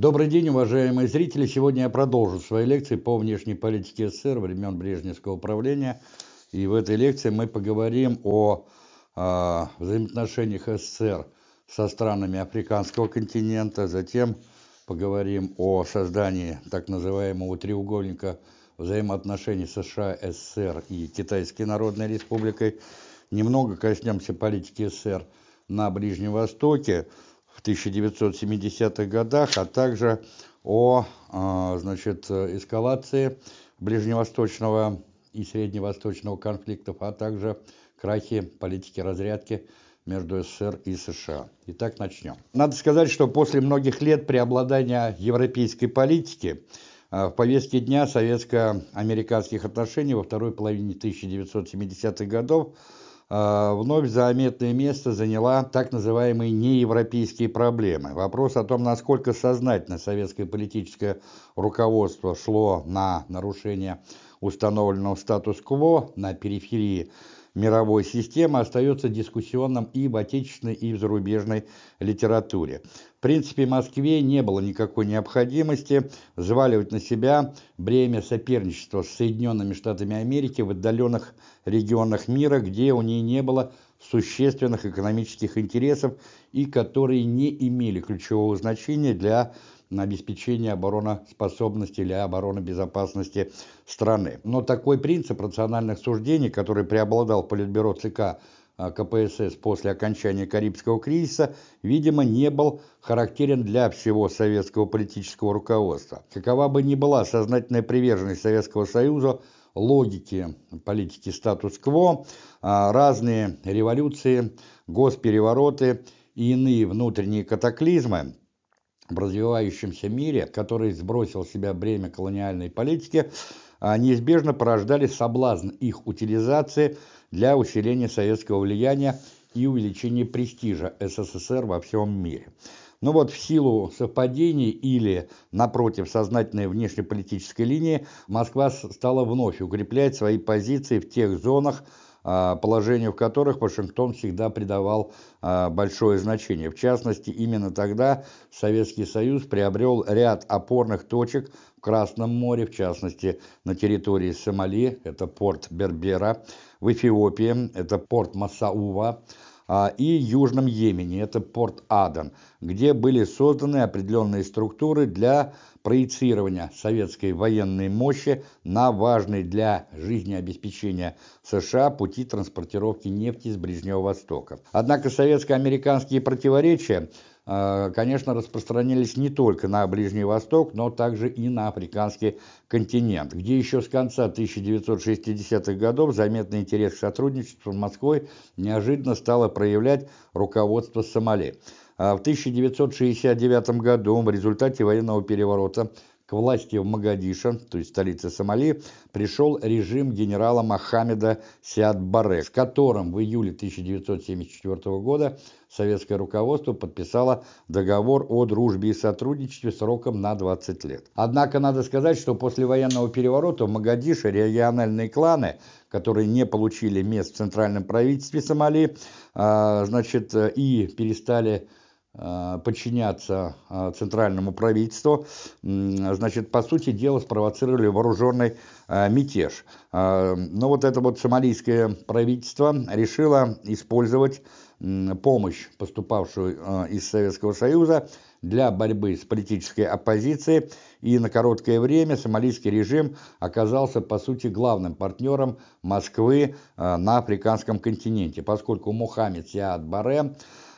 Добрый день, уважаемые зрители! Сегодня я продолжу свои лекции по внешней политике СССР времен Брежневского управления. И в этой лекции мы поговорим о, о взаимоотношениях СССР со странами африканского континента, затем поговорим о создании так называемого треугольника взаимоотношений США, СССР и Китайской Народной Республикой. Немного коснемся политики СССР на Ближнем Востоке, в 1970-х годах, а также о а, значит, эскалации ближневосточного и средневосточного конфликтов, а также крахе политики разрядки между СССР и США. Итак, начнем. Надо сказать, что после многих лет преобладания европейской политики а, в повестке дня советско-американских отношений во второй половине 1970-х годов вновь заметное место заняла так называемые неевропейские проблемы. Вопрос о том, насколько сознательно советское политическое руководство шло на нарушение установленного статус-кво на периферии мировой системы остается дискуссионным и в отечественной, и в зарубежной литературе. В принципе, Москве не было никакой необходимости взваливать на себя бремя соперничества с Соединенными Штатами Америки в отдаленных регионах мира, где у нее не было существенных экономических интересов и которые не имели ключевого значения для на обеспечение обороноспособности или оборонобезопасности страны. Но такой принцип рациональных суждений, который преобладал в Политбюро ЦК а, КПСС после окончания Карибского кризиса, видимо, не был характерен для всего советского политического руководства. Какова бы ни была сознательная приверженность Советского Союза логике политики статус-кво, а, разные революции, госперевороты и иные внутренние катаклизмы в развивающемся мире, который сбросил в себя бремя колониальной политики, а, неизбежно порождали соблазн их утилизации для усиления советского влияния и увеличения престижа СССР во всем мире. Но вот в силу совпадений или, напротив, сознательной внешнеполитической линии, Москва стала вновь укреплять свои позиции в тех зонах, положению в которых Вашингтон всегда придавал а, большое значение. В частности, именно тогда Советский Союз приобрел ряд опорных точек в Красном море, в частности, на территории Сомали, это порт Бербера, в Эфиопии, это порт Масаува, а, и Южном Йемене, это порт Адан, где были созданы определенные структуры для проецирования советской военной мощи на важные для жизнеобеспечения США пути транспортировки нефти с Ближнего Востока. Однако советско-американские противоречия а, конечно, распространились не только на Ближний Восток, но также и на африканский континент, где еще с конца 1960-х годов заметный интерес к сотрудничеству с Москвой неожиданно стало проявлять руководство Сомали. А в 1969 году в результате военного переворота к власти в Магадише, то есть столице Сомали, пришел режим генерала Мохаммеда Сиад-Барре, с которым в июле 1974 года советское руководство подписало договор о дружбе и сотрудничестве сроком на 20 лет. Однако надо сказать, что после военного переворота в Магадише региональные кланы, которые не получили мест в центральном правительстве Сомали, а, значит, и перестали Э, подчиняться э, центральному правительству, значит, по сути дела, спровоцировали вооруженный э, мятеж. Но вот это вот сомалийское правительство решило использовать помощь, поступавшую из Советского Союза, для борьбы с политической оппозицией, и на короткое время сомалийский режим оказался, по сути, главным партнером Москвы на африканском континенте, поскольку Мухаммед Сиад Баре а,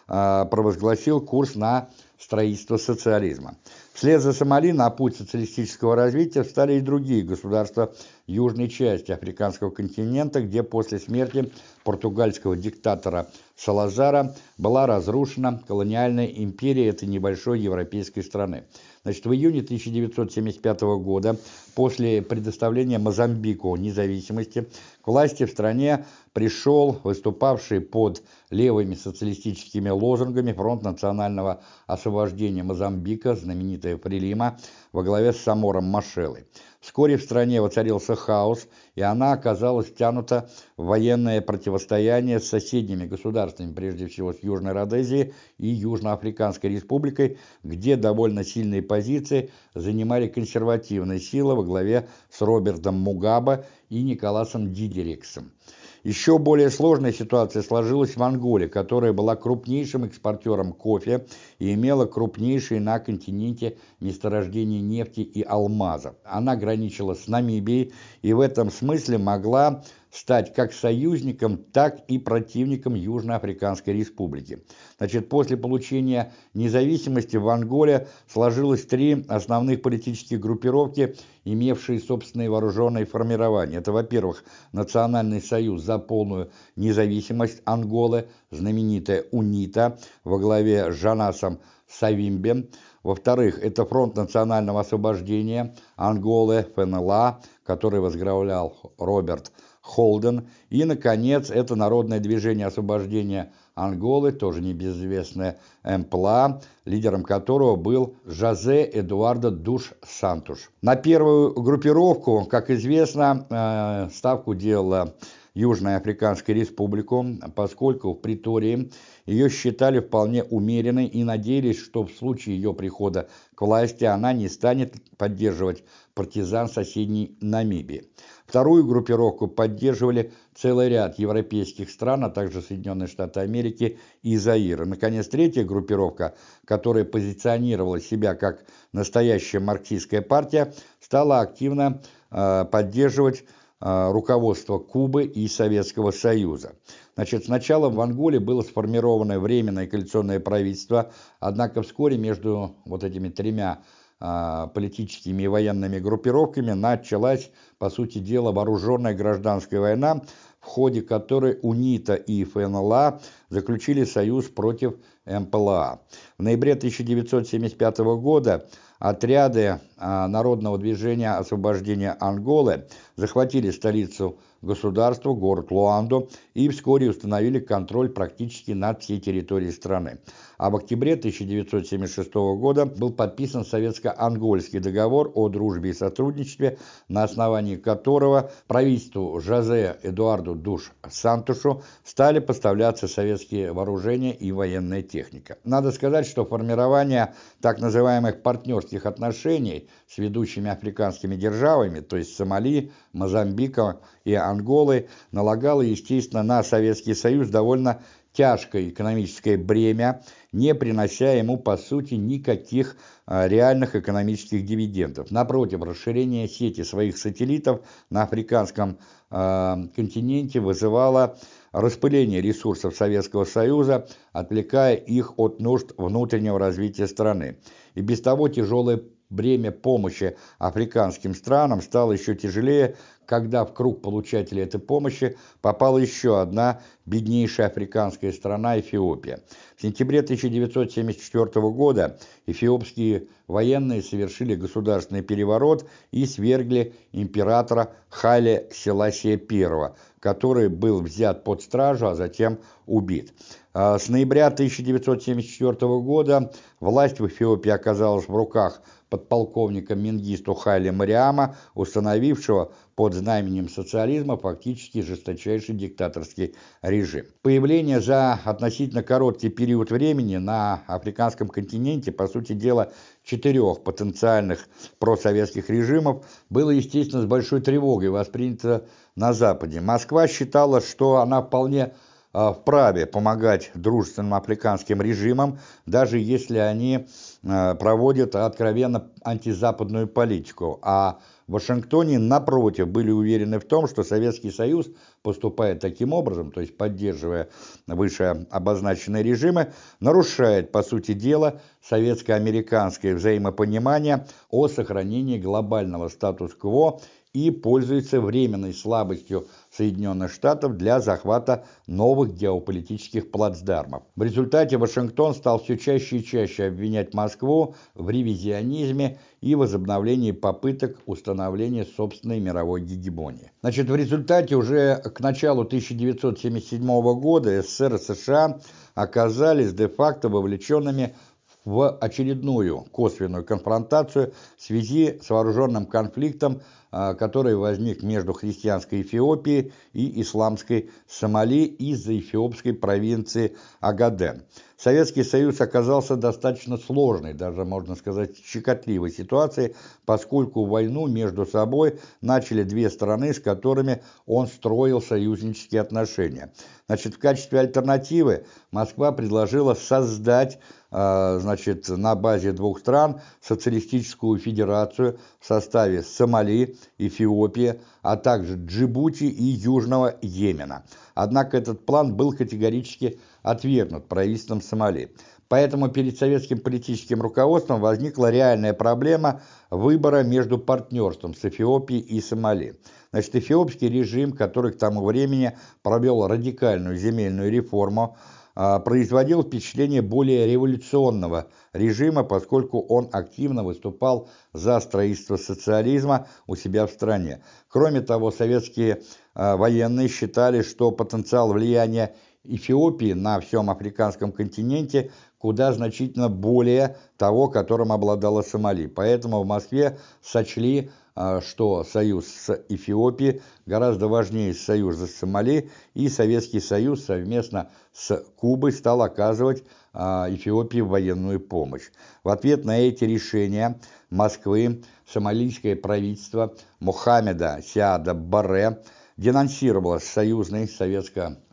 провозгласил курс на строительство социализма. Вслед за Сомали на путь социалистического развития встали и другие государства южной части африканского континента, где после смерти португальского диктатора Салазара была разрушена колониальная империя этой небольшой европейской страны. Значит, в июне 1975 года, после предоставления Мозамбику независимости, к власти в стране пришел выступавший под левыми социалистическими лозунгами Фронт национального освобождения Мозамбика, знаменитая Фрилима во главе с Самором Машелой. Вскоре в стране воцарился хаос, и она оказалась втянута в военное противостояние с соседними государствами, прежде всего с Южной Родезией и Южноафриканской республикой, где довольно сильные позиции занимали консервативные силы во главе с Робертом Мугаба и Николасом Дидериксом. Еще более сложная ситуация сложилась в Анголе, которая была крупнейшим экспортером кофе и имела крупнейшие на континенте месторождения нефти и алмазов. Она граничила с Намибией и в этом смысле могла стать как союзником, так и противником Южноафриканской республики. Значит, после получения независимости в Анголе сложилось три основных политических группировки, имевшие собственные вооруженные формирования. Это, во-первых, Национальный союз за полную независимость Анголы, знаменитая УНИТА во главе с Жанасом Савимбе. Во-вторых, это Фронт национального освобождения Анголы, ФНЛА, который возглавлял Роберт Холден. И, наконец, это Народное движение освобождения Анголы, тоже небезызвестное МПЛА, лидером которого был Жозе Эдуардо Душ Сантуш. На первую группировку, как известно, э, ставку делала Южная Африканская Республика, поскольку в Притории ее считали вполне умеренной и надеялись, что в случае ее прихода к власти она не станет поддерживать партизан соседней Намибии. Вторую группировку поддерживали целый ряд европейских стран, а также Соединенные Штаты Америки и Заира. Наконец, третья группировка, которая позиционировала себя как настоящая марксистская партия, стала активно э, поддерживать э, руководство Кубы и Советского Союза. Значит, сначала в Анголе было сформировано временное коалиционное правительство, однако вскоре между вот этими тремя а, политическими и военными группировками началась, по сути дела, вооруженная гражданская война, в ходе которой УНИТА и ФНЛА заключили союз против МПЛА. В ноябре 1975 года отряды а, Народного движения освобождения Анголы захватили столицу государства, город Луанду, и вскоре установили контроль практически над всей территорией страны а в октябре 1976 года был подписан Советско-Ангольский договор о дружбе и сотрудничестве, на основании которого правительству Жозе Эдуарду Душ Сантушу стали поставляться советские вооружения и военная техника. Надо сказать, что формирование так называемых партнерских отношений с ведущими африканскими державами, то есть Сомали, Мозамбиком и Анголой, налагало, естественно, на Советский Союз довольно тяжкое экономическое бремя, не принося ему, по сути, никаких а, реальных экономических дивидендов. Напротив, расширение сети своих сателлитов на африканском а, континенте вызывало распыление ресурсов Советского Союза, отвлекая их от нужд внутреннего развития страны. И без того тяжелое бремя помощи африканским странам стало еще тяжелее, когда в круг получателей этой помощи попала еще одна беднейшая африканская страна – Эфиопия. В сентябре 1974 года эфиопские военные совершили государственный переворот и свергли императора Хале Селасия I, который был взят под стражу, а затем убит. А с ноября 1974 года власть в Эфиопии оказалась в руках подполковника Мингисту Хайли Мариама, установившего под знаменем социализма фактически жесточайший диктаторский режим. Появление за относительно короткий период времени на африканском континенте, по сути дела, четырех потенциальных просоветских режимов было, естественно, с большой тревогой воспринято на Западе. Москва считала, что она вполне а, вправе помогать дружественным африканским режимам, даже если они а, проводят откровенно антизападную политику. А в Вашингтоне, напротив, были уверены в том, что Советский Союз поступает таким образом, то есть поддерживая выше обозначенные режимы, нарушает, по сути дела, советско-американское взаимопонимание о сохранении глобального статус-кво и пользуется временной слабостью Соединенных Штатов для захвата новых геополитических плацдармов. В результате Вашингтон стал все чаще и чаще обвинять Москву в ревизионизме и возобновлении попыток установления собственной мировой гегемонии. Значит, в результате уже к началу 1977 года СССР и США оказались де-факто вовлеченными в очередную косвенную конфронтацию в связи с вооруженным конфликтом, который возник между христианской Эфиопией и исламской Сомали из-за эфиопской провинции Агаден. Советский Союз оказался достаточно сложной, даже можно сказать щекотливой ситуацией, поскольку войну между собой начали две страны, с которыми он строил союзнические отношения. Значит, в качестве альтернативы Москва предложила создать а, значит, на базе двух стран социалистическую федерацию в составе Сомали, Эфиопии, а также Джибути и Южного Йемена. Однако этот план был категорически отвергнут правительством Сомали. Поэтому перед советским политическим руководством возникла реальная проблема выбора между партнерством с Эфиопией и Сомали. Значит, эфиопский режим, который к тому времени провел радикальную земельную реформу, а, производил впечатление более революционного режима, поскольку он активно выступал за строительство социализма у себя в стране. Кроме того, советские а, военные считали, что потенциал влияния Эфиопии на всем африканском континенте куда значительно более того, которым обладала Сомали. Поэтому в Москве сочли а, что союз с Эфиопией гораздо важнее союза с Сомали, и Советский Союз совместно с Кубой стал оказывать а, Эфиопии военную помощь. В ответ на эти решения Москвы сомалийское правительство Мухаммеда Сиада Барре денонсировала союзный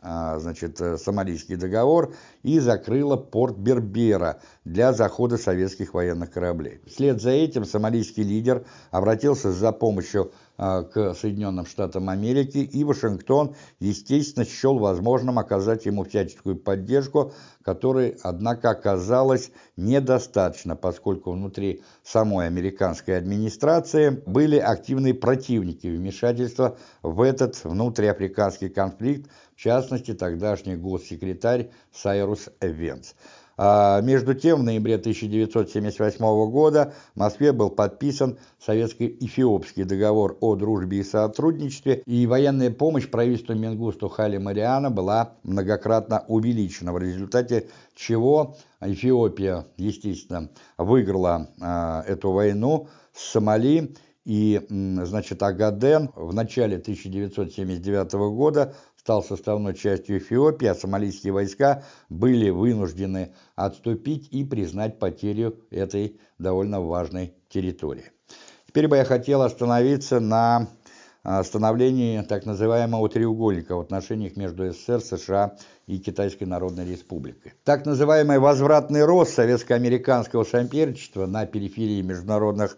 а, договор и закрыла порт Бербера для захода советских военных кораблей. Вслед за этим сомалийский лидер обратился за помощью а, к Соединенным Штатам Америки, и Вашингтон, естественно, счел возможным оказать ему всяческую поддержку, которой, однако, оказалось недостаточно, поскольку внутри самой американской администрации были активные противники вмешательства в этот внутриафриканский конфликт, в частности, тогдашний госсекретарь Сайрус Эвенс. А между тем, в ноябре 1978 года в Москве был подписан Советско-Эфиопский договор о дружбе и сотрудничестве, и военная помощь правительству Менгусту Хали Мариана была многократно увеличена, в результате чего Эфиопия, естественно, выиграла э, эту войну с Сомали, и, значит, Агаден в начале 1979 года стал составной частью Эфиопии, а сомалийские войска были вынуждены отступить и признать потерю этой довольно важной территории. Теперь бы я хотел остановиться на а, становлении так называемого треугольника в отношениях между СССР, США и Китайской Народной Республикой. Так называемый возвратный рост советско-американского соперничества на периферии международных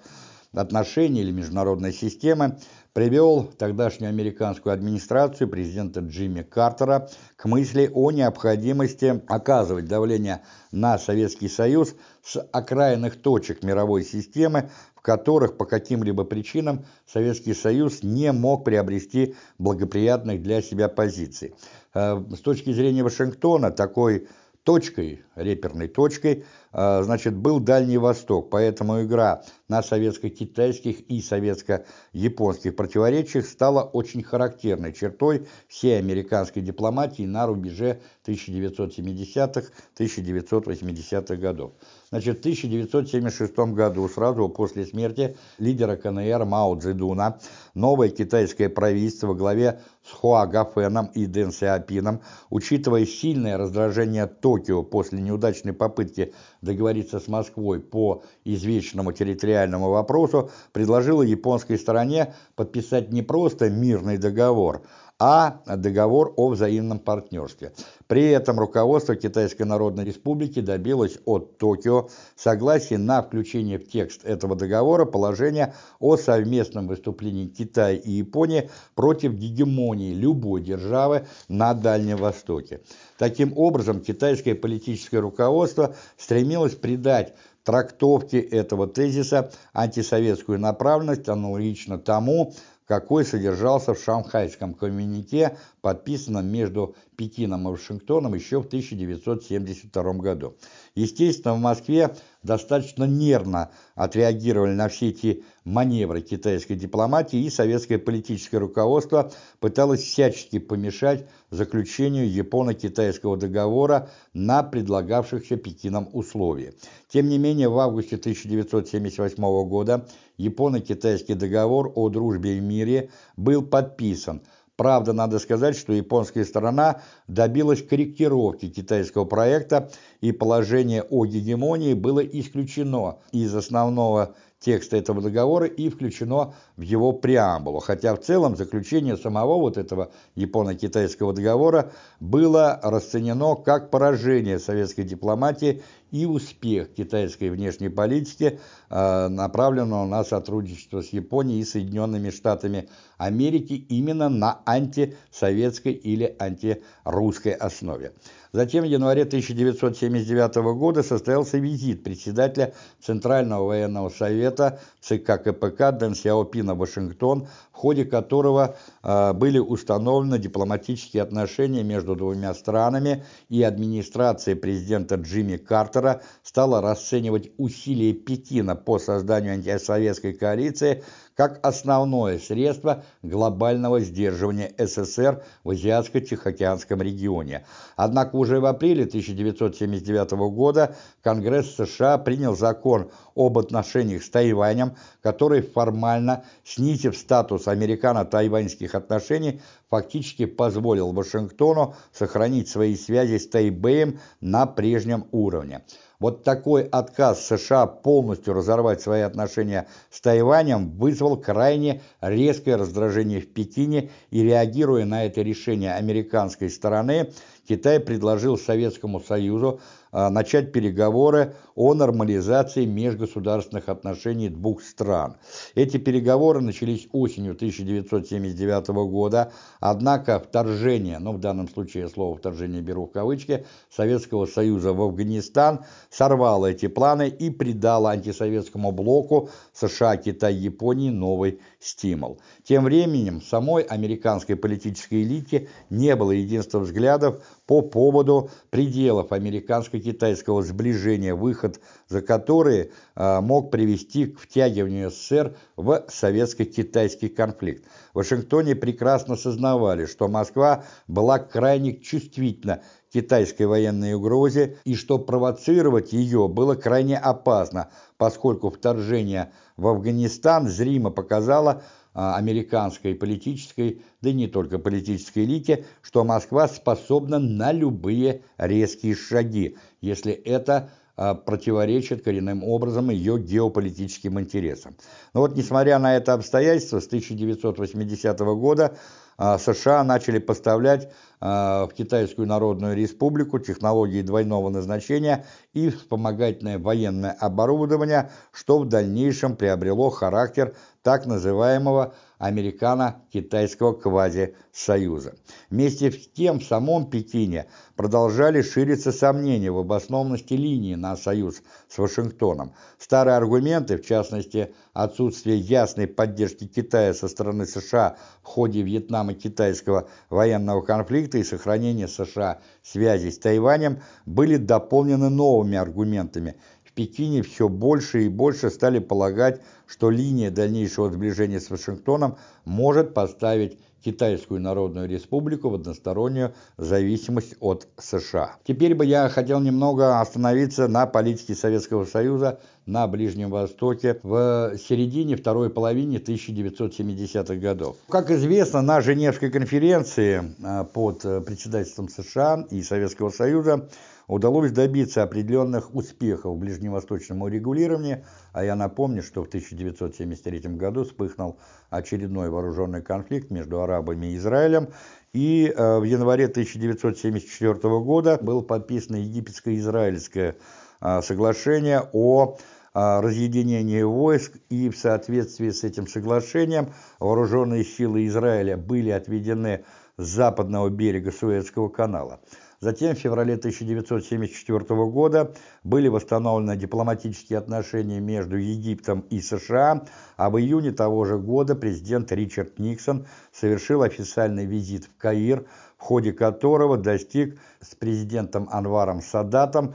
отношений или международной системы привел тогдашнюю американскую администрацию президента Джимми Картера к мысли о необходимости оказывать давление на Советский Союз с окраинных точек мировой системы, в которых по каким-либо причинам Советский Союз не мог приобрести благоприятных для себя позиций. Э, с точки зрения Вашингтона такой точкой, реперной точкой, а, значит, был Дальний Восток, поэтому игра на советско-китайских и советско-японских противоречиях стала очень характерной чертой всей американской дипломатии на рубеже 1970-1980-х годов. Значит, в 1976 году, сразу после смерти лидера КНР Мао Цзэдуна, новое китайское правительство во главе с Хуа Гафеном и Дэн Сяопином, учитывая сильное раздражение Токио после неудачной попытки договориться с Москвой по извечному территориальному вопросу, предложила японской стороне подписать не просто мирный договор, а договор о взаимном партнерстве. При этом руководство Китайской Народной Республики добилось от Токио согласия на включение в текст этого договора положения о совместном выступлении Китая и Японии против гегемонии любой державы на Дальнем Востоке. Таким образом, китайское политическое руководство стремилось придать трактовке этого тезиса антисоветскую направленность, аналогично тому, какой содержался в Шанхайском коммюнике, подписанном между Пекином и Вашингтоном еще в 1972 году. Естественно, в Москве достаточно нервно отреагировали на все эти маневры китайской дипломатии, и советское политическое руководство пыталось всячески помешать заключению японо-китайского договора на предлагавшихся Пекином условиях. Тем не менее, в августе 1978 года японо-китайский договор о дружбе и мире был подписан, Правда, надо сказать, что японская сторона добилась корректировки китайского проекта, и положение о гегемонии было исключено из основного текста этого договора и включено в его преамбулу. Хотя в целом заключение самого вот этого японо-китайского договора было расценено как поражение советской дипломатии и успех китайской внешней политики, э, направленного на сотрудничество с Японией и Соединенными Штатами Америки именно на антисоветской или антирусской основе. Затем в январе 1979 года состоялся визит председателя Центрального военного совета ЦК КПК Дэн Сяопина в Вашингтон, в ходе которого э, были установлены дипломатические отношения между двумя странами, и администрация президента Джимми Картера стала расценивать усилия Пекина по созданию антисоветской коалиции как основное средство глобального сдерживания СССР в Азиатско-Тихоокеанском регионе. Однако уже в апреле 1979 года Конгресс США принял закон об отношениях с Тайванем, который формально, снизив статус американо-тайваньских отношений, фактически позволил Вашингтону сохранить свои связи с Тайбэем на прежнем уровне. Вот такой отказ США полностью разорвать свои отношения с Тайванем вызвал крайне резкое раздражение в Пекине, и реагируя на это решение американской стороны, Китай предложил Советскому Союзу начать переговоры о нормализации межгосударственных отношений двух стран. Эти переговоры начались осенью 1979 года, однако вторжение, ну в данном случае слово «вторжение» беру в кавычки, Советского Союза в Афганистан сорвало эти планы и придало антисоветскому блоку США, Китай, Японии новый стимул. Тем временем самой американской политической элите не было единства взглядов по поводу пределов американско-китайского сближения, выход за которые а, мог привести к втягиванию СССР в советско-китайский конфликт. В Вашингтоне прекрасно сознавали, что Москва была крайне чувствительна китайской военной угрозе и что провоцировать ее было крайне опасно, поскольку вторжение в Афганистан зримо показало, а, американской политической, да и не только политической элите, что Москва способна на любые резкие шаги, если это противоречит коренным образом ее геополитическим интересам. Но вот несмотря на это обстоятельство, с 1980 года а, США начали поставлять в Китайскую Народную Республику технологии двойного назначения и вспомогательное военное оборудование, что в дальнейшем приобрело характер так называемого американо-китайского квази-союза. Вместе с тем в самом Пекине продолжали шириться сомнения в обоснованности линии на союз с Вашингтоном. Старые аргументы, в частности, отсутствие ясной поддержки Китая со стороны США в ходе Вьетнамо-китайского военного конфликта и сохранения США связи с Тайванем, были дополнены новыми аргументами – в Пекине все больше и больше стали полагать, что линия дальнейшего сближения с Вашингтоном может поставить Китайскую Народную Республику в одностороннюю зависимость от США. Теперь бы я хотел немного остановиться на политике Советского Союза на Ближнем Востоке в середине второй половине 1970-х годов. Как известно, на Женевской конференции а, под председательством США и Советского Союза удалось добиться определенных успехов в ближневосточном урегулировании, а я напомню, что в 1973 году вспыхнул очередной вооруженный конфликт между арабами и Израилем, и э, в январе 1974 года было подписано египетско-израильское э, соглашение о э, разъединении войск, и в соответствии с этим соглашением вооруженные силы Израиля были отведены с западного берега Суэцкого канала. Затем в феврале 1974 года были восстановлены дипломатические отношения между Египтом и США, а в июне того же года президент Ричард Никсон совершил официальный визит в Каир, в ходе которого достиг с президентом Анваром Садатом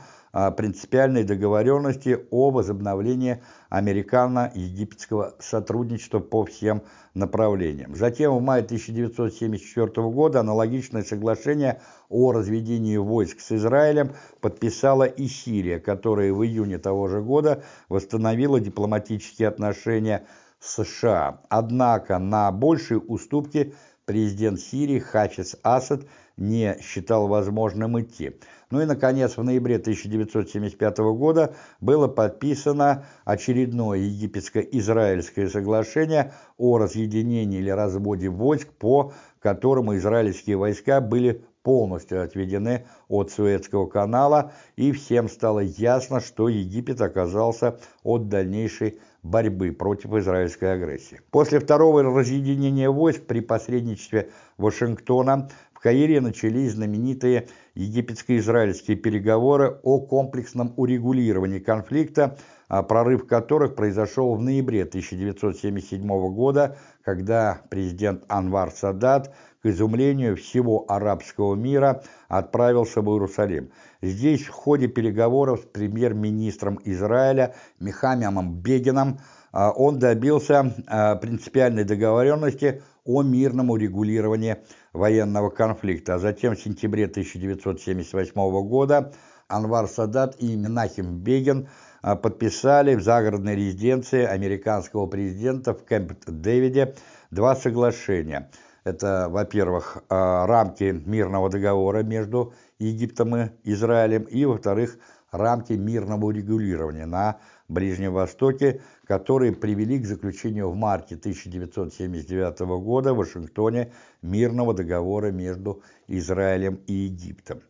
принципиальной договоренности о возобновлении американо-египетского сотрудничества по всем направлениям. Затем в мае 1974 года аналогичное соглашение о разведении войск с Израилем подписала и Сирия, которая в июне того же года восстановила дипломатические отношения США. Однако на большие уступки президент Сирии Хафиз Асад не считал возможным идти. Ну и, наконец, в ноябре 1975 года было подписано очередное египетско-израильское соглашение о разъединении или разводе войск, по которому израильские войска были полностью отведены от Суэцкого канала, и всем стало ясно, что Египет оказался от дальнейшей борьбы против израильской агрессии. После второго разъединения войск при посредничестве Вашингтона Каире начались знаменитые египетско-израильские переговоры о комплексном урегулировании конфликта, а прорыв которых произошел в ноябре 1977 года, когда президент Анвар Садат, к изумлению всего арабского мира, отправился в Иерусалим. Здесь в ходе переговоров с премьер-министром Израиля Михамиамом Бегином а, он добился а, принципиальной договоренности о мирном урегулировании военного конфликта. А затем в сентябре 1978 года Анвар Садат и Менахим Бегин а, подписали в загородной резиденции американского президента в Кэмп-Дэвиде два соглашения. Это, во-первых, рамки мирного договора между Египтом и Израилем, и, во-вторых, рамки мирного урегулирования на Ближнем Востоке, которые привели к заключению в марте 1979 года в Вашингтоне мирного договора между Израилем и Египтом.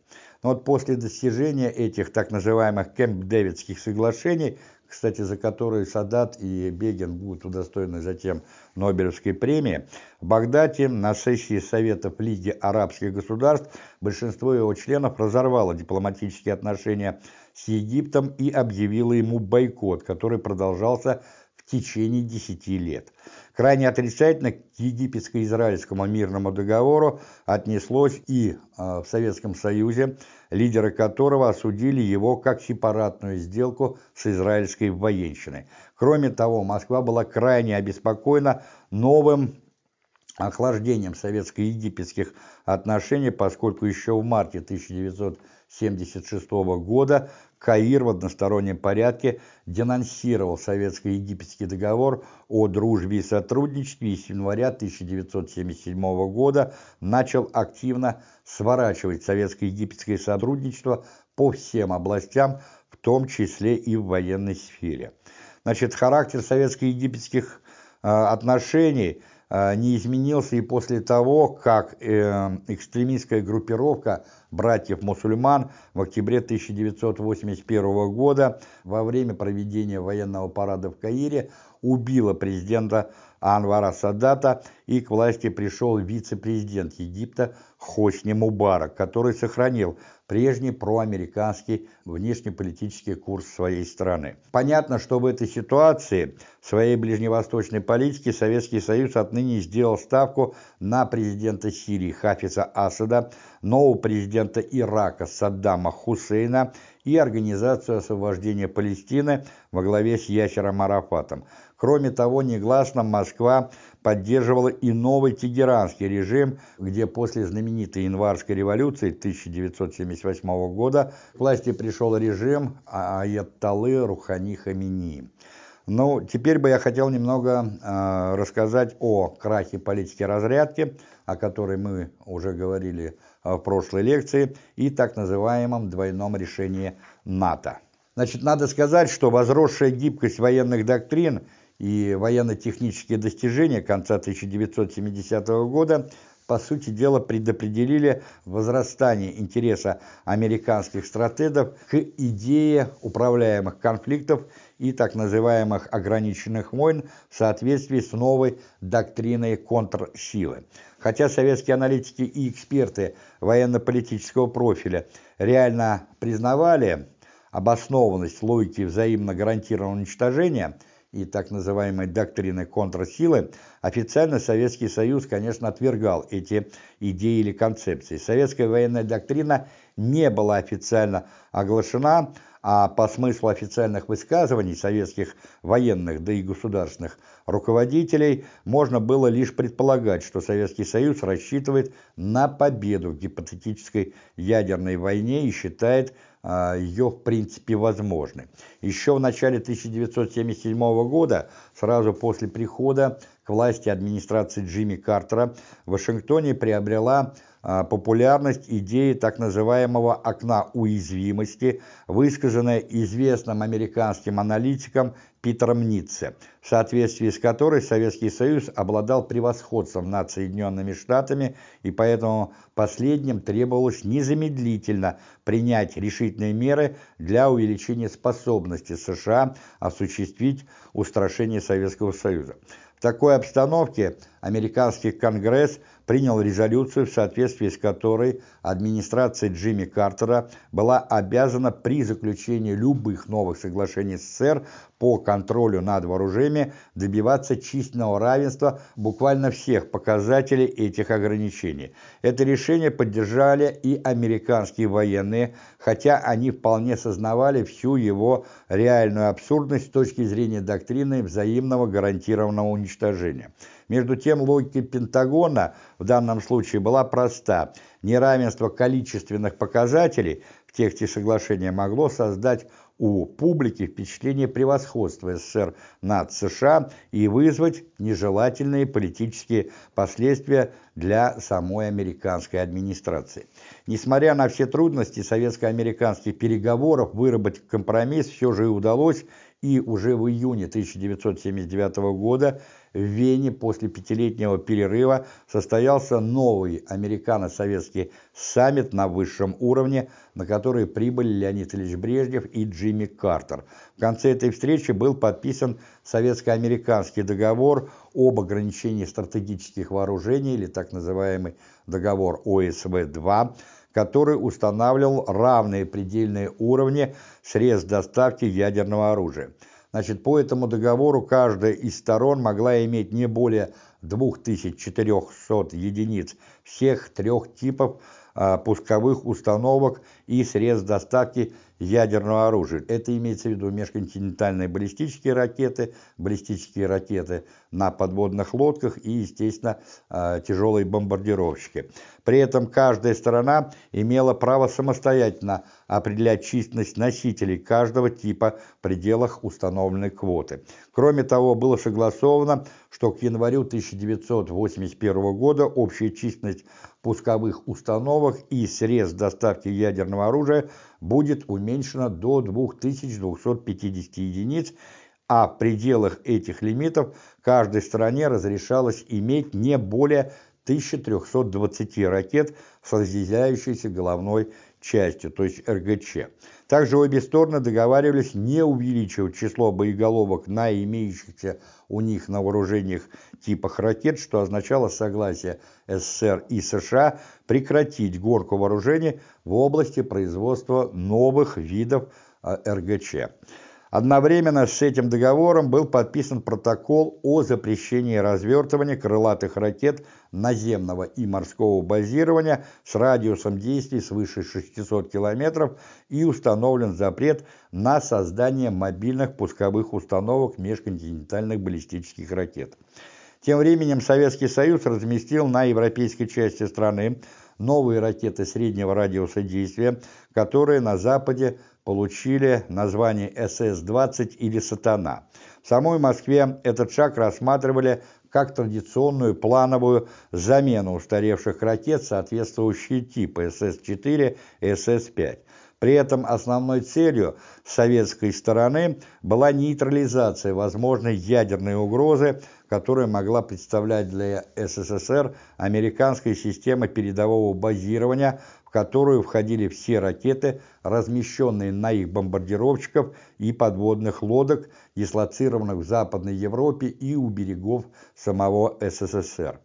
Но вот после достижения этих так называемых Кэмп-Дэвидских соглашений, кстати, за которые Садат и Бегин будут удостоены затем Нобелевской премии, в Багдаде на сессии Советов Лиги арабских государств большинство его членов разорвало дипломатические отношения с Египтом и объявила ему бойкот, который продолжался в течение 10 лет. Крайне отрицательно к египетско-израильскому мирному договору отнеслось и э, в Советском Союзе, лидеры которого осудили его как сепаратную сделку с израильской военщиной. Кроме того, Москва была крайне обеспокоена новым охлаждением советско-египетских отношений, поскольку еще в марте 1976 года Каир в одностороннем порядке денонсировал советско-египетский договор о дружбе и сотрудничестве и с января 1977 года начал активно сворачивать советско-египетское сотрудничество по всем областям, в том числе и в военной сфере. Значит, характер советско-египетских э, отношений – не изменился и после того, как э, экстремистская группировка братьев-мусульман в октябре 1981 года во время проведения военного парада в Каире убила президента Анвара Садата и к власти пришел вице-президент Египта Хосни Мубарак, который сохранил прежний проамериканский внешнеполитический курс своей страны. Понятно, что в этой ситуации своей ближневосточной политике Советский Союз отныне сделал ставку на президента Сирии Хафиза Асада, нового президента Ирака Саддама Хусейна и Организацию освобождения Палестины во главе с Ясером Арафатом. Кроме того, негласно Москва поддерживала и новый тегеранский режим, где после знаменитой январской революции 1978 года к власти пришел режим Аятоллы Рухани Хамини. Ну, теперь бы я хотел немного э, рассказать о крахе политики разрядки, о которой мы уже говорили в прошлой лекции, и так называемом двойном решении НАТО. Значит, надо сказать, что возросшая гибкость военных доктрин и военно-технические достижения конца 1970 года по сути дела, предопределили возрастание интереса американских стратегов к идее управляемых конфликтов и так называемых ограниченных войн в соответствии с новой доктриной контрсилы. Хотя советские аналитики и эксперты военно-политического профиля реально признавали обоснованность логики взаимно гарантированного уничтожения и так называемой доктрины контрсилы, официально Советский Союз, конечно, отвергал эти идеи или концепции. Советская военная доктрина не была официально оглашена, а по смыслу официальных высказываний советских военных, да и государственных руководителей, можно было лишь предполагать, что Советский Союз рассчитывает на победу в гипотетической ядерной войне и считает ее в принципе возможной. Еще в начале 1977 года, сразу после прихода к власти администрации Джимми Картера, в Вашингтоне приобрела а, популярность идеи так называемого «окна уязвимости», высказанная известным американским аналитиком Питером Ницце, в соответствии с которой Советский Союз обладал превосходством над Соединенными Штатами, и поэтому последним требовалось незамедлительно принять решительные меры для увеличения способности США осуществить устрашение Советского Союза. В такой обстановке американский Конгресс принял резолюцию, в соответствии с которой администрация Джимми Картера была обязана при заключении любых новых соглашений с СССР по контролю над вооружениями добиваться численного равенства буквально всех показателей этих ограничений. Это решение поддержали и американские военные, хотя они вполне сознавали всю его реальную абсурдность с точки зрения доктрины взаимного гарантированного уничтожения. Между тем, логика Пентагона в данном случае была проста. Неравенство количественных показателей в тексте соглашения могло создать у публики впечатление превосходства СССР над США и вызвать нежелательные политические последствия для самой американской администрации. Несмотря на все трудности советско-американских переговоров, выработать компромисс все же и удалось, и уже в июне 1979 года в Вене после пятилетнего перерыва состоялся новый американо-советский саммит на высшем уровне, на который прибыли Леонид Ильич Брежнев и Джимми Картер. В конце этой встречи был подписан советско-американский договор об ограничении стратегических вооружений, или так называемый договор ОСВ-2, который устанавливал равные предельные уровни средств доставки ядерного оружия. Значит, по этому договору каждая из сторон могла иметь не более 2400 единиц всех трех типов а, пусковых установок и средств доставки ядерного оружия. Это имеется в виду межконтинентальные баллистические ракеты, баллистические ракеты на подводных лодках и, естественно, а, тяжелые бомбардировщики. При этом каждая сторона имела право самостоятельно определять численность носителей каждого типа в пределах установленной квоты. Кроме того, было согласовано, что к январю 1981 года общая численность пусковых установок и средств доставки ядерного оружия будет уменьшена до 2250 единиц, а в пределах этих лимитов каждой стране разрешалось иметь не более 1320 ракет с разделяющейся головной частью, то есть РГЧ. Также обе стороны договаривались не увеличивать число боеголовок на имеющихся у них на вооружениях типах ракет, что означало согласие СССР и США прекратить горку вооружений в области производства новых видов а, РГЧ. Одновременно с этим договором был подписан протокол о запрещении развертывания крылатых ракет наземного и морского базирования с радиусом действий свыше 600 км и установлен запрет на создание мобильных пусковых установок межконтинентальных баллистических ракет. Тем временем Советский Союз разместил на европейской части страны новые ракеты среднего радиуса действия, которые на Западе получили название СС-20 или «Сатана». В самой Москве этот шаг рассматривали как традиционную плановую замену устаревших ракет, соответствующие типы СС-4 и СС-5. При этом основной целью советской стороны была нейтрализация возможной ядерной угрозы, которую могла представлять для СССР американская система передового базирования, в которую входили все ракеты, размещенные на их бомбардировщиков и подводных лодок, дислоцированных в Западной Европе и у берегов самого СССР.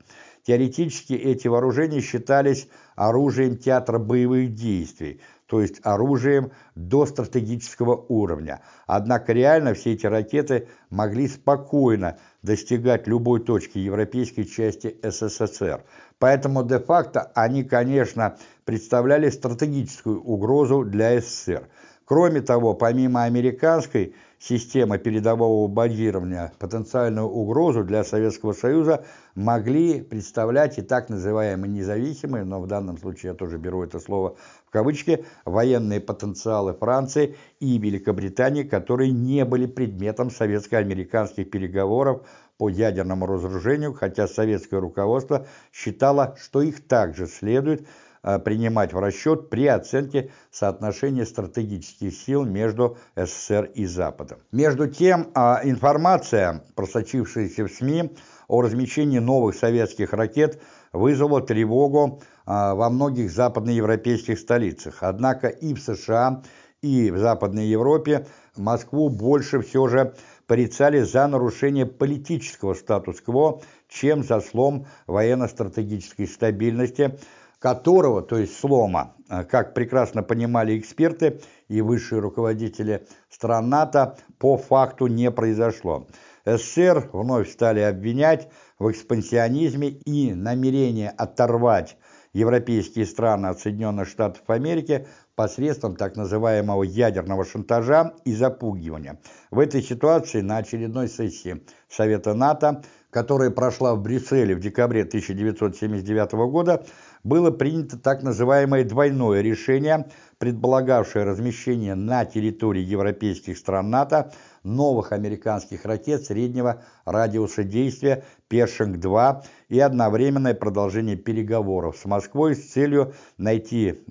Теоретически эти вооружения считались оружием театра боевых действий, то есть оружием до стратегического уровня. Однако реально все эти ракеты могли спокойно достигать любой точки европейской части СССР. Поэтому де-факто они, конечно, представляли стратегическую угрозу для СССР. Кроме того, помимо американской системы передового базирования, потенциальную угрозу для Советского Союза могли представлять и так называемые независимые, но в данном случае я тоже беру это слово в кавычки, военные потенциалы Франции и Великобритании, которые не были предметом советско-американских переговоров по ядерному разоружению, хотя советское руководство считало, что их также следует принимать в расчет при оценке соотношения стратегических сил между СССР и Западом. Между тем, а, информация, просочившаяся в СМИ о размещении новых советских ракет, вызвала тревогу а, во многих западноевропейских столицах. Однако и в США, и в Западной Европе Москву больше все же порицали за нарушение политического статус-кво, чем за слом военно-стратегической стабильности, которого, то есть слома, э, как прекрасно понимали эксперты и высшие руководители стран НАТО, по факту не произошло. СССР вновь стали обвинять в экспансионизме и намерении оторвать европейские страны от Соединенных Штатов Америки посредством так называемого ядерного шантажа и запугивания. В этой ситуации на очередной сессии Совета НАТО, которая прошла в Брюсселе в декабре 1979 года, было принято так называемое двойное решение, предполагавшее размещение на территории европейских стран НАТО новых американских ракет среднего радиуса действия «Першинг-2» и одновременное продолжение переговоров с Москвой с целью найти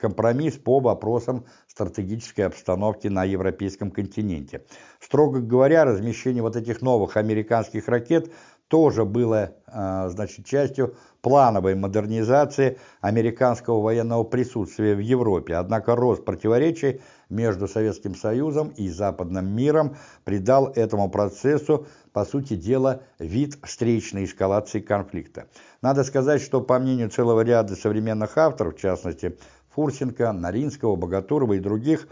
компромисс по вопросам стратегической обстановки на европейском континенте. Строго говоря, размещение вот этих новых американских ракет тоже было а, значит, частью плановой модернизации американского военного присутствия в Европе, однако рост противоречий между Советским Союзом и Западным миром придал этому процессу, по сути дела, вид встречной эскалации конфликта. Надо сказать, что по мнению целого ряда современных авторов, в частности Фурсенко, Наринского, Богатурова и других,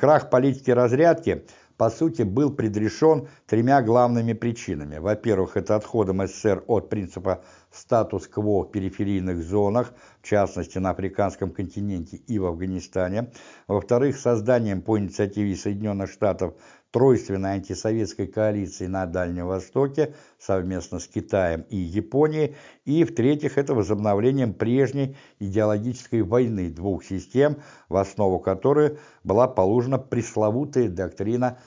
крах политики разрядки – по сути, был предрешен тремя главными причинами. Во-первых, это отходом СССР от принципа статус-кво в периферийных зонах, в частности на африканском континенте и в Афганистане. Во-вторых, созданием по инициативе Соединенных Штатов тройственной антисоветской коалиции на Дальнем Востоке совместно с Китаем и Японией, и, в-третьих, это возобновлением прежней идеологической войны двух систем, в основу которой была положена пресловутая доктрина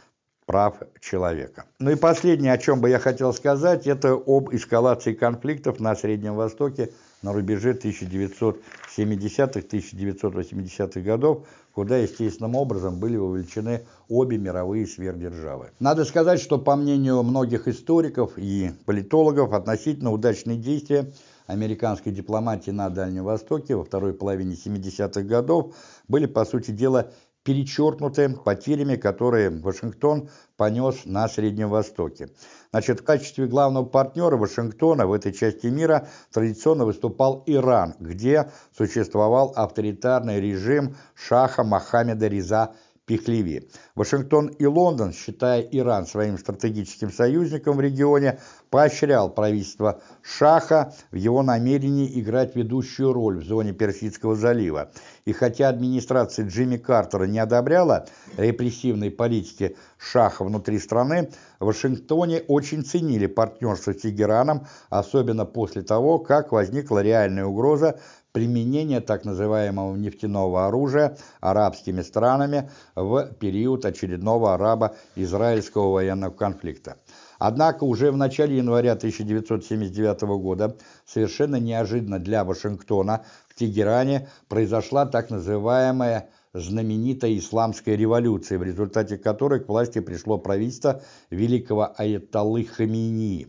прав человека. Ну и последнее, о чем бы я хотел сказать, это об эскалации конфликтов на Среднем Востоке на рубеже 1970-1980-х годов, куда естественным образом были вовлечены обе мировые сверхдержавы. Надо сказать, что по мнению многих историков и политологов, относительно удачные действия американской дипломатии на Дальнем Востоке во второй половине 70-х годов были, по сути дела, перечеркнуты потерями, которые Вашингтон понес на Среднем Востоке. Значит, в качестве главного партнера Вашингтона в этой части мира традиционно выступал Иран, где существовал авторитарный режим шаха Мохаммеда Риза Пехлеви. Вашингтон и Лондон, считая Иран своим стратегическим союзником в регионе, поощрял правительство Шаха в его намерении играть ведущую роль в зоне Персидского залива. И хотя администрация Джимми Картера не одобряла репрессивной политики Шаха внутри страны, в Вашингтоне очень ценили партнерство с Тегераном, особенно после того, как возникла реальная угроза применения так называемого нефтяного оружия арабскими странами в период очередного арабо-израильского военного конфликта. Однако уже в начале января 1979 года совершенно неожиданно для Вашингтона в Тегеране произошла так называемая знаменитой исламской революции, в результате которой к власти пришло правительство великого Аятоллы Хаминии,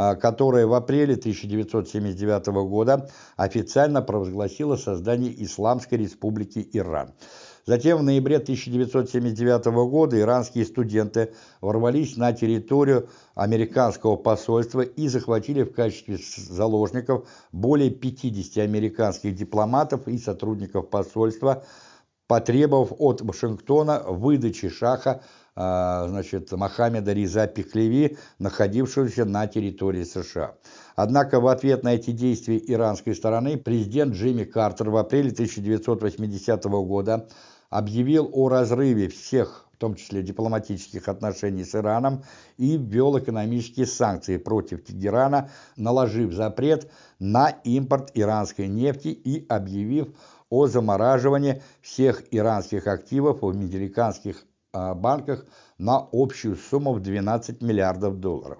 а, которое в апреле 1979 года официально провозгласило создание Исламской республики Иран. Затем в ноябре 1979 года иранские студенты ворвались на территорию американского посольства и захватили в качестве заложников более 50 американских дипломатов и сотрудников посольства, потребовав от Вашингтона выдачи шаха значит, Мохаммеда Риза Пехлеви, находившегося на территории США. Однако в ответ на эти действия иранской стороны президент Джимми Картер в апреле 1980 года объявил о разрыве всех, в том числе дипломатических отношений с Ираном, и ввел экономические санкции против Тегерана, наложив запрет на импорт иранской нефти и объявив о замораживании всех иранских активов в американских а, банках на общую сумму в 12 миллиардов долларов.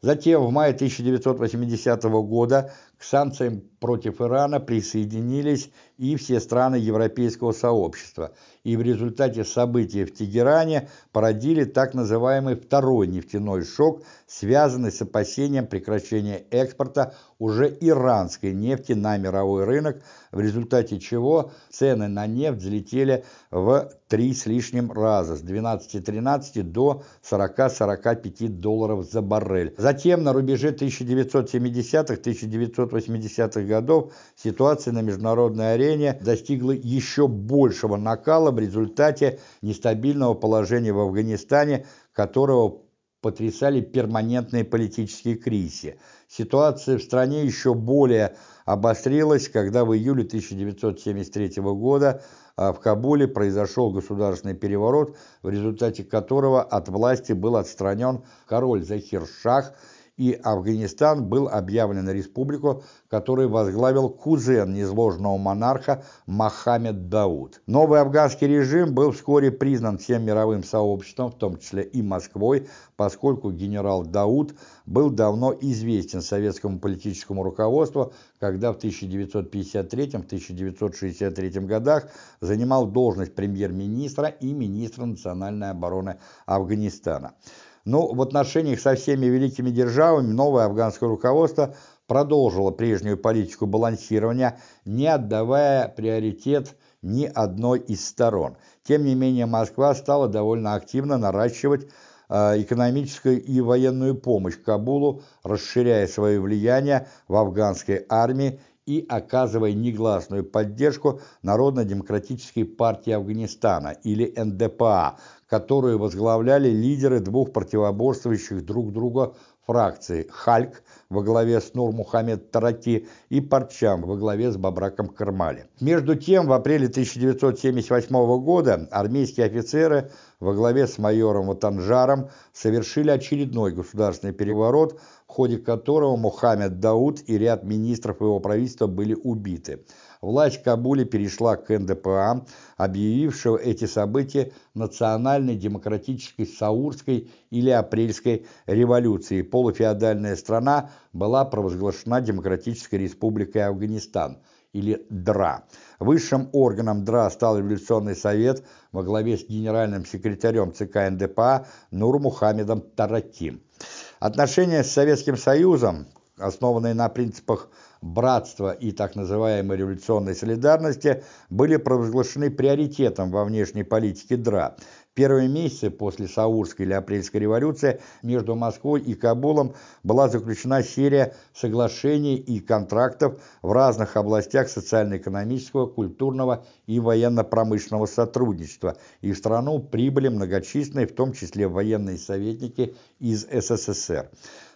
Затем в мае 1980 года к санкциям против Ирана присоединились и все страны Европейского сообщества, и в результате событий в Тегеране породили так называемый второй нефтяной шок, связанный с опасением прекращения экспорта уже иранской нефти на мировой рынок, в результате чего цены на нефть взлетели в три с лишним раза, с 12-13 до 40-45 долларов за баррель. Затем на рубеже 1970-1980-х годов ситуация на международной арене достигла еще большего накала в результате нестабильного положения в Афганистане, которого потрясали перманентные политические кризисы. Ситуация в стране еще более обострилась, когда в июле 1973 года а, в Кабуле произошел государственный переворот, в результате которого от власти был отстранен король Захир Шах, и Афганистан был объявлен на республику, которую возглавил кузен незложенного монарха Мохаммед Дауд. Новый афганский режим был вскоре признан всем мировым сообществом, в том числе и Москвой, поскольку генерал Дауд был давно известен советскому политическому руководству, когда в 1953-1963 годах занимал должность премьер-министра и министра национальной обороны Афганистана. Но в отношениях со всеми великими державами новое афганское руководство продолжило прежнюю политику балансирования, не отдавая приоритет ни одной из сторон. Тем не менее, Москва стала довольно активно наращивать э, экономическую и военную помощь Кабулу, расширяя свое влияние в афганской армии и оказывая негласную поддержку Народно-демократической партии Афганистана или НДПА, которую возглавляли лидеры двух противоборствующих друг друга фракций «Хальк» во главе с Нур Мухаммед Тарати и Парчам во главе с Бабраком Кармали. Между тем, в апреле 1978 года армейские офицеры во главе с майором Ватанжаром совершили очередной государственный переворот, в ходе которого Мухаммед Дауд и ряд министров его правительства были убиты власть в Кабуле перешла к НДПА, объявившего эти события национальной демократической Саурской или Апрельской революцией. Полуфеодальная страна была провозглашена Демократической Республикой Афганистан или ДРА. Высшим органом ДРА стал Революционный совет во главе с генеральным секретарем ЦК НДПА Нур Мухаммедом Таратим. Отношения с Советским Союзом, основанные на принципах братства и так называемой революционной солидарности были провозглашены приоритетом во внешней политике ДРА. Первые месяцы после Саурской или Апрельской революции между Москвой и Кабулом была заключена серия соглашений и контрактов в разных областях социально-экономического, культурного и военно-промышленного сотрудничества, и в страну прибыли многочисленные, в том числе военные советники из СССР.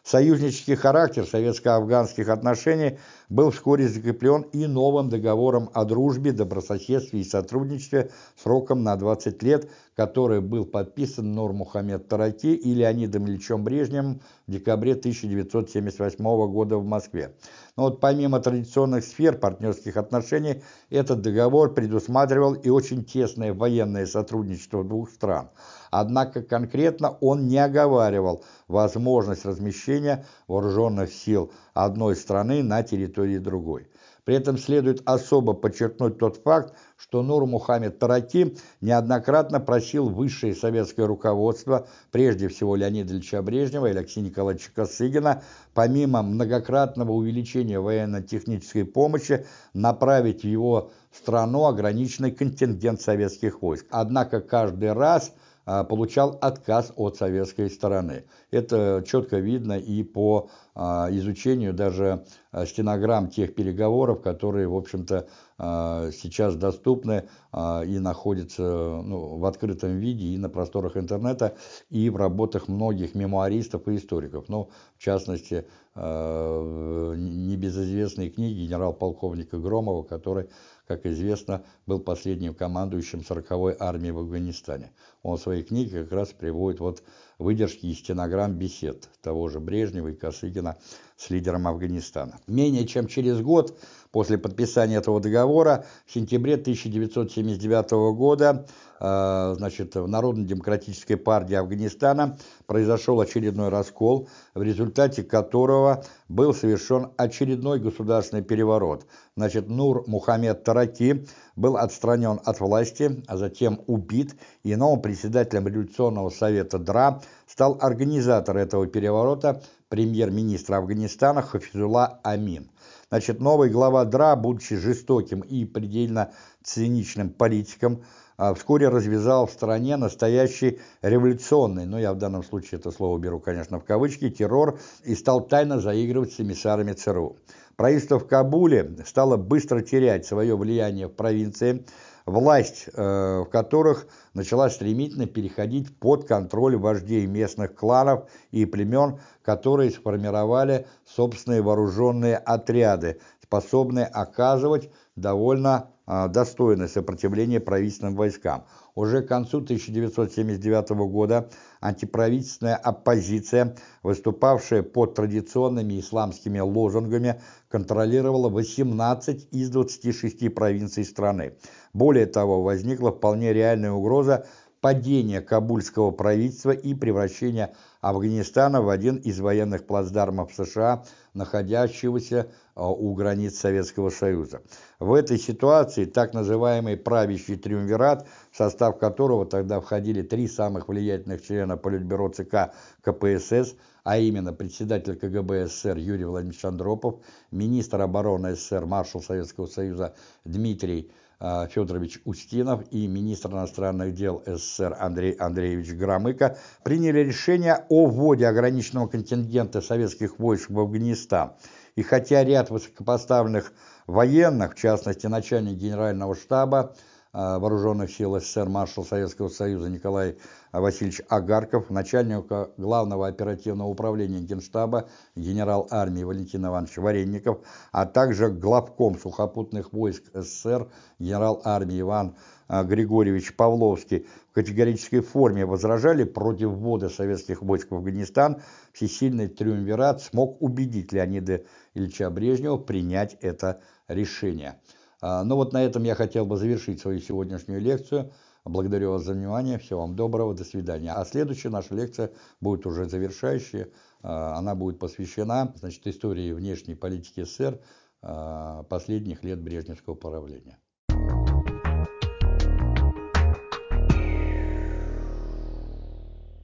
Союзнический характер советско-афганских отношений был вскоре закреплен и новым договором о дружбе, добрососедстве и сотрудничестве сроком на 20 лет, который был подписан Нур Мухаммед Тарати и Леонидом Ильичем Брежневым в декабре 1978 года в Москве. Но вот помимо традиционных сфер партнерских отношений, этот договор предусматривал и очень тесное военное сотрудничество двух стран – Однако конкретно он не оговаривал возможность размещения вооруженных сил одной страны на территории другой. При этом следует особо подчеркнуть тот факт, что Нур Мухаммед Тараки неоднократно просил высшее советское руководство, прежде всего Леонида Ильича Брежнева и Алексея Николаевича Косыгина, помимо многократного увеличения военно-технической помощи, направить в его страну ограниченный контингент советских войск. Однако каждый раз получал отказ от советской стороны. Это четко видно и по а, изучению даже а, стенограмм тех переговоров, которые, в общем-то, сейчас доступны и находятся ну, в открытом виде и на просторах интернета, и в работах многих мемуаристов и историков. Ну, в частности, небезызвестные книги генерал-полковника Громова, который как известно, был последним командующим 40-й армией в Афганистане. Он в своей книге как раз приводит вот выдержки из стенограмм бесед того же Брежнева и Косыгина с лидером Афганистана. Менее чем через год после подписания этого договора, в сентябре 1979 года, э, значит, в Народно-демократической партии Афганистана произошел очередной раскол, в результате которого был совершен очередной государственный переворот. Значит, Нур Мухаммед Тараки был отстранен от власти, а затем убит, и новым председателем революционного совета ДРА стал организатор этого переворота, премьер-министр Афганистана Хафизулла Амин. Значит, новый глава ДРА, будучи жестоким и предельно циничным политиком, а, вскоре развязал в стране настоящий революционный, но я в данном случае это слово беру, конечно, в кавычки, террор и стал тайно заигрывать с эмиссарами ЦРУ. Правительство в Кабуле стало быстро терять свое влияние в провинции, власть э, в которых начала стремительно переходить под контроль вождей местных кланов и племен, которые сформировали собственные вооруженные отряды, способные оказывать довольно э, достойное сопротивление правительственным войскам. Уже к концу 1979 года антиправительственная оппозиция, выступавшая под традиционными исламскими лозунгами, контролировала 18 из 26 провинций страны. Более того, возникла вполне реальная угроза падения кабульского правительства и превращения Афганистана в один из военных плацдармов США, находящегося а, у границ Советского Союза. В этой ситуации так называемый правящий триумвират, в состав которого тогда входили три самых влиятельных члена Политбюро ЦК КПСС, а именно председатель КГБ СССР Юрий Владимирович Андропов, министр обороны СССР, маршал Советского Союза Дмитрий Федорович Устинов и министр иностранных дел СССР Андрей Андреевич Громыко приняли решение о вводе ограниченного контингента советских войск в Афганистан. И хотя ряд высокопоставленных военных, в частности начальник генерального штаба, вооруженных сил СССР маршал Советского Союза Николай Васильевич Агарков, начальник главного оперативного управления Генштаба генерал армии Валентин Иванович Варенников, а также главком сухопутных войск СССР генерал армии Иван а, Григорьевич Павловский в категорической форме возражали против ввода советских войск в Афганистан, всесильный триумвират смог убедить Леонида Ильича Брежнева принять это решение. А, ну вот на этом я хотел бы завершить свою сегодняшнюю лекцию. Благодарю вас за внимание, всего вам доброго, до свидания. А следующая наша лекция будет уже завершающая, а, она будет посвящена значит, истории внешней политики СССР а, последних лет Брежневского правления.